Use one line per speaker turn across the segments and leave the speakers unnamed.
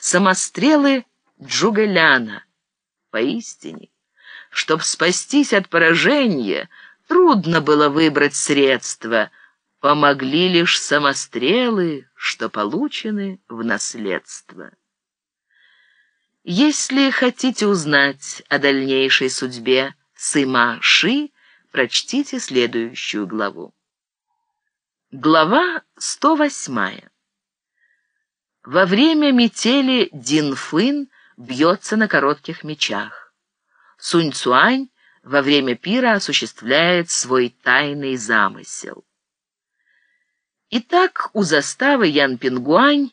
самострелы Джугаляна. Поистине, чтоб спастись от поражения, трудно было выбрать средства. Помогли лишь самострелы, что получены в наследство. Если хотите узнать о дальнейшей судьбе Сыма Ши, прочтите следующую главу. Глава 108. Во время метели Динфын бьется на коротких мечах. Сунь Цуань во время пира осуществляет свой тайный замысел. Итак, у заставы Ян Пингуань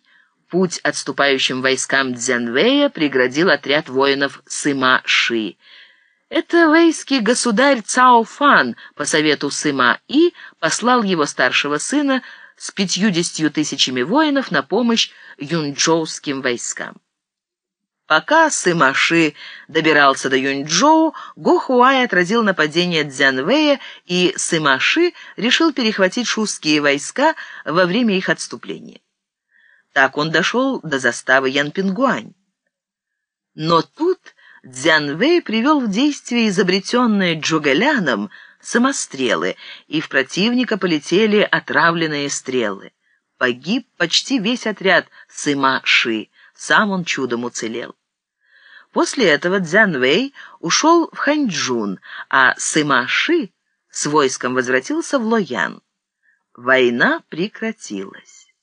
путь отступающим войскам Дзянвэя преградил отряд воинов Сыма Ши. Это вейский государь Цао Фан по совету Сыма И послал его старшего сына с пятьюдесятью тысячами воинов на помощь юнчжоуским войскам. Пока Сымаши добирался до Юньчжоу, Го Хуай отразил нападение Цзянвэя, и Сымаши решил перехватить шустские войска во время их отступления. Так он дошел до заставы Янпингуань. Но тут Дзянвэй привел в действие изобретенные Джугаляном самострелы, и в противника полетели отравленные стрелы. Погиб почти весь отряд Сыма-Ши, сам он чудом уцелел. После этого Дзянвэй ушел в Ханьчжун, а Сыма-Ши с войском возвратился в Лоян. Война прекратилась.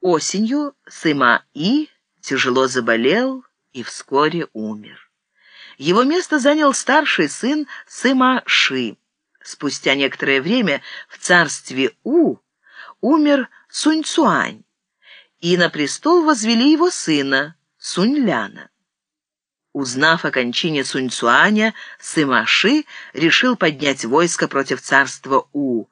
Осенью Сыма-И тяжело заболел и вскоре умер. Его место занял старший сын Сыма-Ши. Спустя некоторое время в царстве У умер Сунь-Цуань, и на престол возвели его сына Сунь-Ляна. Узнав о кончине Сунь-Цуаня, Сыма-Ши решил поднять войско против царства У.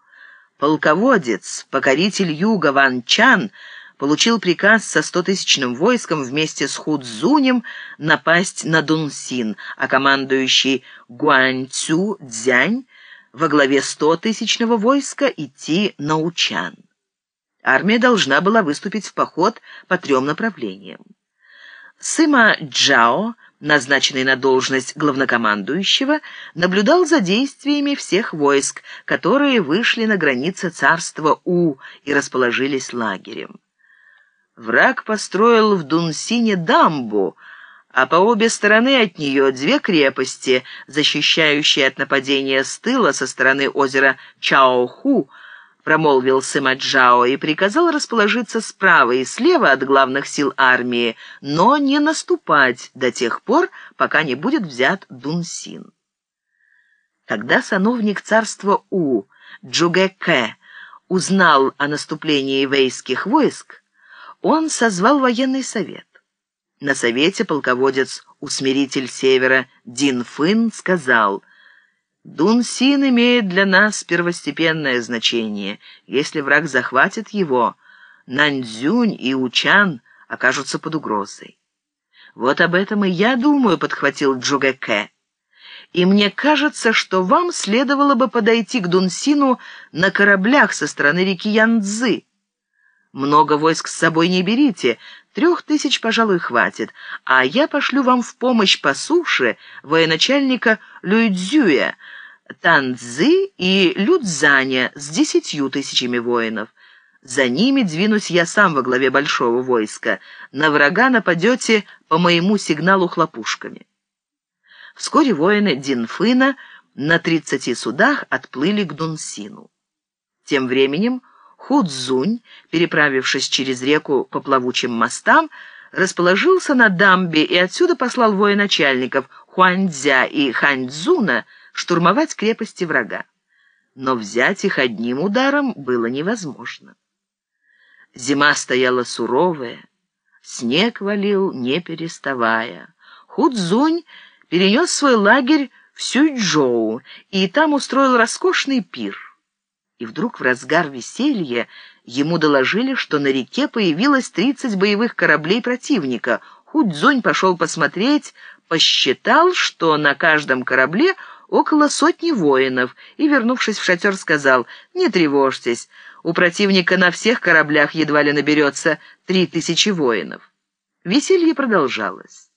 Полководец, покоритель юга Ван Чан – получил приказ со стотысячным войском вместе с Худзунем напасть на Дунсин, а командующий Гуанцю Цзянь во главе стотысячного войска идти на Учан. Армия должна была выступить в поход по трем направлениям. Сыма Джао, назначенный на должность главнокомандующего, наблюдал за действиями всех войск, которые вышли на границы царства У и расположились лагерем. Враг построил в Дунсине дамбу, а по обе стороны от нее две крепости, защищающие от нападения с тыла со стороны озера Чаоху, промолвил Сыма Джао и приказал расположиться справа и слева от главных сил армии, но не наступать до тех пор, пока не будет взят Дунсин. Когда сановник царства У, Джугэкэ, узнал о наступлении вейских войск, он созвал военный совет. На совете полководец, усмиритель севера Дин Фын сказал, «Дун Син имеет для нас первостепенное значение. Если враг захватит его, Наньцзюнь и Учан окажутся под угрозой». «Вот об этом и я думаю», — подхватил Джугэкэ. «И мне кажется, что вам следовало бы подойти к Дунсину на кораблях со стороны реки Янцзы. Много войск с собой не берите, трех тысяч, пожалуй, хватит, а я пошлю вам в помощь по суше военачальника Люйцзюя, Танцзы и Людзаня с десятью тысячами воинов. За ними двинусь я сам во главе большого войска. На врага нападете по моему сигналу хлопушками. Вскоре воины Динфына на тридцати судах отплыли к Дунсину. Тем временем Худзунь, переправившись через реку по плавучим мостам, расположился на дамбе и отсюда послал военачальников Хуаньцзя и Ханьцзуна штурмовать крепости врага. Но взять их одним ударом было невозможно. Зима стояла суровая, снег валил не переставая. Худзунь перенес свой лагерь в Сюйчжоу и там устроил роскошный пир. И вдруг в разгар веселья ему доложили, что на реке появилось тридцать боевых кораблей противника. Худзонь пошел посмотреть, посчитал, что на каждом корабле около сотни воинов, и, вернувшись в шатер, сказал, «Не тревожьтесь, у противника на всех кораблях едва ли наберется три тысячи воинов». Веселье продолжалось.